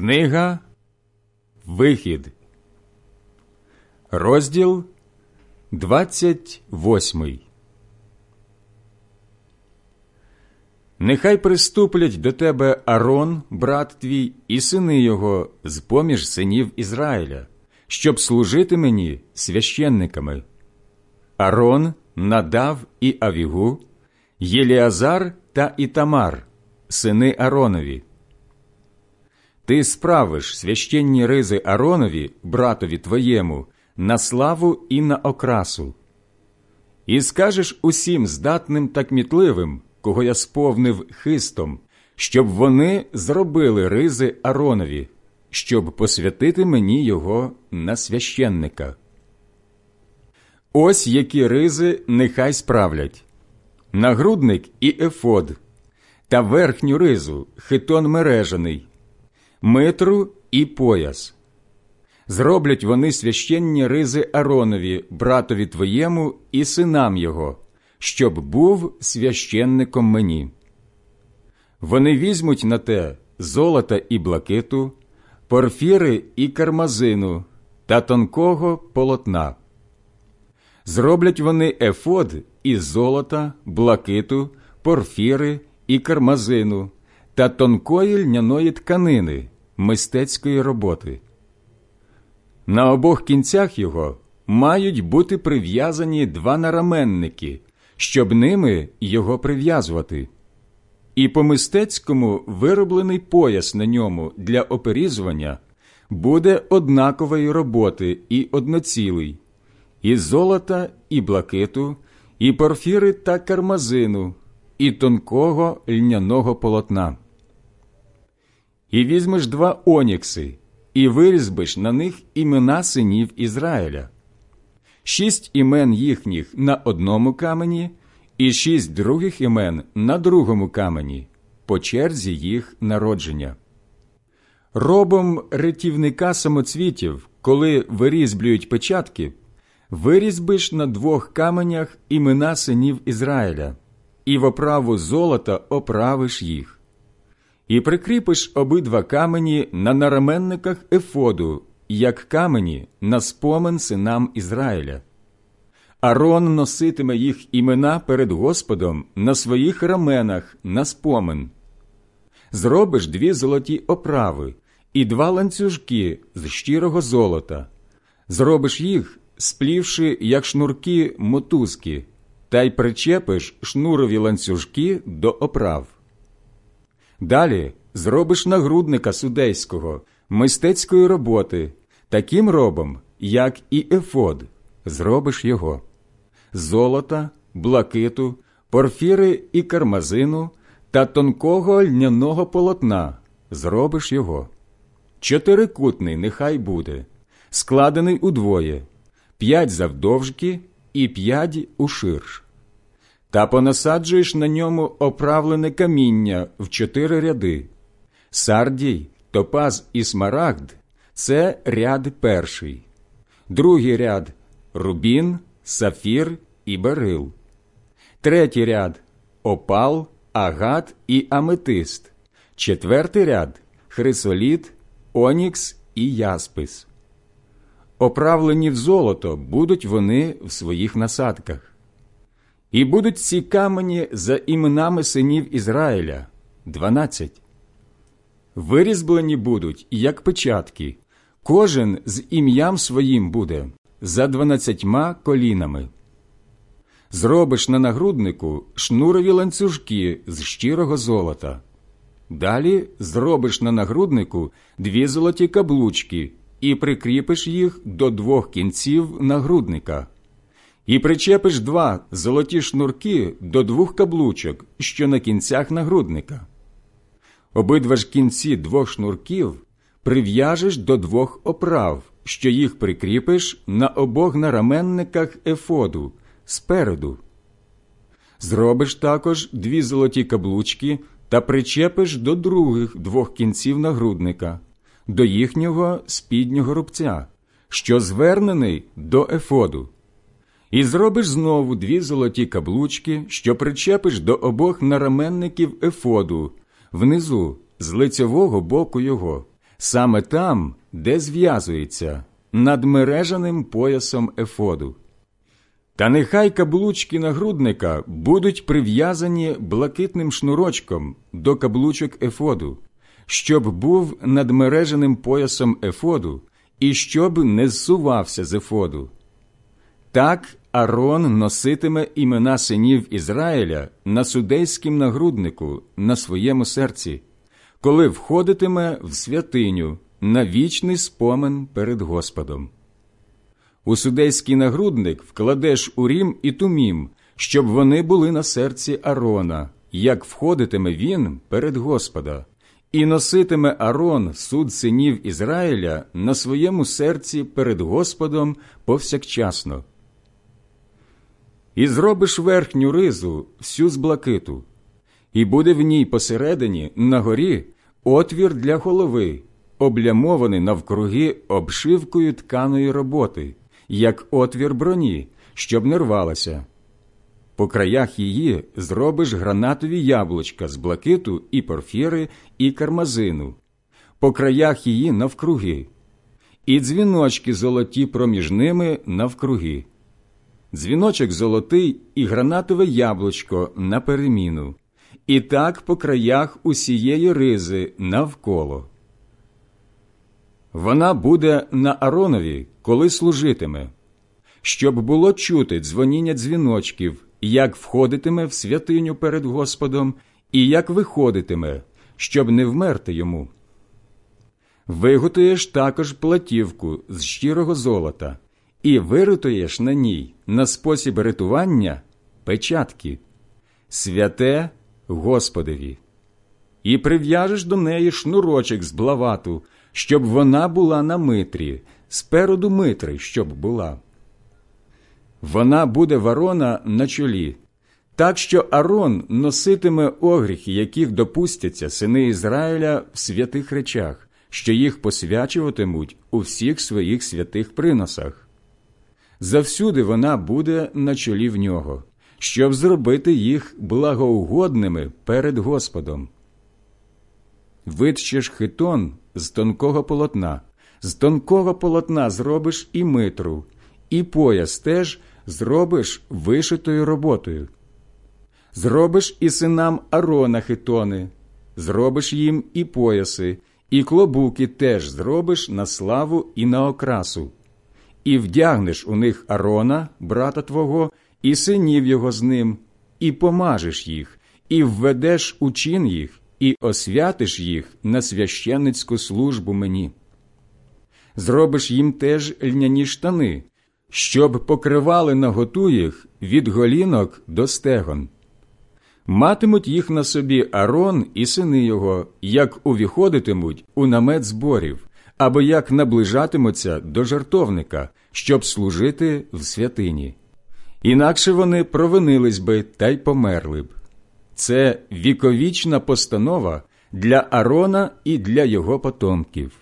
Книга Вихід, розділ 28 Нехай приступлять до тебе Арон, брат твій, і сини його з поміж синів Ізраїля, щоб служити мені священниками. Арон надав і Авігу, Єліазар та Ітамар, сини Аронові. Ти справиш священні ризи Аронові, братові твоєму, на славу і на окрасу. І скажеш усім здатним та кмітливим, кого я сповнив хистом, щоб вони зробили ризи Аронові, щоб посвятити мені його на священника. Ось які ризи нехай справлять нагрудник і ефод, та верхню ризу хитон мережаний, митру і пояс. Зроблять вони священні ризи Аронові, братові твоєму і синам його, щоб був священником мені. Вони візьмуть на те золота і блакиту, порфіри і кармазину та тонкого полотна. Зроблять вони ефод із золота, блакиту, порфіри і кармазину та тонкої льняної тканини мистецької роботи. На обох кінцях його мають бути прив'язані два нараменники, щоб ними його прив'язувати. І по мистецькому вироблений пояс на ньому для оперізування буде однакової роботи і одноцілий, і золота, і блакиту, і порфіри та кармазину, і тонкого льняного полотна. І візьмеш два онікси, і вирізбиш на них імена синів Ізраїля, шість імен їхніх на одному камені, і шість других імен на другому камені, по черзі їх народження. Робом ретівника самоцвітів, коли вирізблюють печатки, вирізбиш на двох каменях імена синів Ізраїля, і в оправу золота оправиш їх і прикріпиш обидва камені на нараменниках ефоду, як камені на спомин синам Ізраїля. Арон носитиме їх імена перед Господом на своїх раменах на спомин. Зробиш дві золоті оправи і два ланцюжки з щирого золота. Зробиш їх, сплівши, як шнурки мотузки, та й причепиш шнурові ланцюжки до оправ. Далі зробиш нагрудника судейського, мистецької роботи, таким робом, як і ефод, зробиш його, золота, блакиту, порфіри і кармазину та тонкого льняного полотна, зробиш його. Чотирикутний нехай буде, складений удвоє, п'ять завдовжки і п'ять уширш та понасаджуєш на ньому оправлене каміння в чотири ряди. Сардій, топаз і смарагд це ряд перший, другий ряд рубін, сафір і берил, третій ряд опал, агат і аметист, четвертий ряд хрисоліт, онікс і яспис. Оправлені в золото будуть вони в своїх насадках. І будуть ці камені за іменами синів Ізраїля дванадцять. Вирізблені будуть, як печатки, кожен з ім'ям своїм буде за дванадцятьма колінами. Зробиш на нагруднику шнурові ланцюжки з щирого золота. Далі зробиш на нагруднику дві золоті каблучки і прикріпиш їх до двох кінців нагрудника і причепиш два золоті шнурки до двох каблучок, що на кінцях нагрудника. Обидва ж кінці двох шнурків прив'яжеш до двох оправ, що їх прикріпиш на обох нараменниках ефоду спереду. Зробиш також дві золоті каблучки та причепиш до других двох кінців нагрудника, до їхнього спіднього рубця, що звернений до ефоду. І зробиш знову дві золоті каблучки, що причепиш до обох нараменників ефоду, внизу, з лицевого боку його, саме там, де зв'язується, над мережаним поясом ефоду. Та нехай каблучки нагрудника будуть прив'язані блакитним шнурочком до каблучок ефоду, щоб був над мереженим поясом ефоду і щоб не зсувався з ефоду. Так Арон носитиме імена синів Ізраїля на судейськім нагруднику на своєму серці, коли входитиме в святиню на вічний спомин перед Господом. У судейський нагрудник вкладеш урім і тумім, щоб вони були на серці Арона, як входитиме він перед Господа, і носитиме Арон суд синів Ізраїля на своєму серці перед Господом повсякчасно. І зробиш верхню ризу всю з блакиту, і буде в ній посередині на горі отвір для голови, облямований навкруги обшивкою тканої роботи, як отвір броні, щоб не рвалася. По краях її зробиш гранатові яблучка з блакиту і порфіри, і кармазину, по краях її навкруги, і дзвіночки золоті проміж ними навкруги, дзвіночок золотий і гранатове яблучко на переміну, і так по краях усієї ризи навколо. Вона буде на Аронові, коли служитиме, щоб було чути дзвоніння дзвіночків, як входитиме в святиню перед Господом, і як виходитиме, щоб не вмерти йому. Виготуєш також платівку з щирого золота і виритуєш на ній на спосіб рятування печатки, святе Господові, і прив'яжеш до неї шнурочок з блавату, щоб вона була на митрі, спереду митри, щоб була. Вона буде ворона на чолі, так що Арон носитиме огріхи, яких допустяться сини Ізраїля в святих речах, що їх посвячуватимуть у всіх своїх святих приносах. Завсюди вона буде на чолі в нього, щоб зробити їх благоугодними перед Господом. Витщеш хитон з тонкого полотна, з тонкого полотна зробиш і митру, і пояс теж зробиш вишитою роботою. Зробиш і синам Арона хитони, зробиш їм і пояси, і клобуки теж зробиш на славу і на окрасу, і вдягнеш у них Арона, брата твого, і синів його з ним, і помажеш їх, і введеш у чин їх, і освятиш їх на священницьку службу мені. Зробиш їм теж льняні штани, щоб покривали наготу їх від голінок до стегон. Матимуть їх на собі Арон і сини його, як увіходитимуть у намет зборів, або як наближатимуться до жартовника, щоб служити в святині. Інакше вони провинились би та й померли б. Це віковічна постанова для Арона і для його потомків.